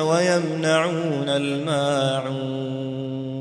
ويمنعون الماعون.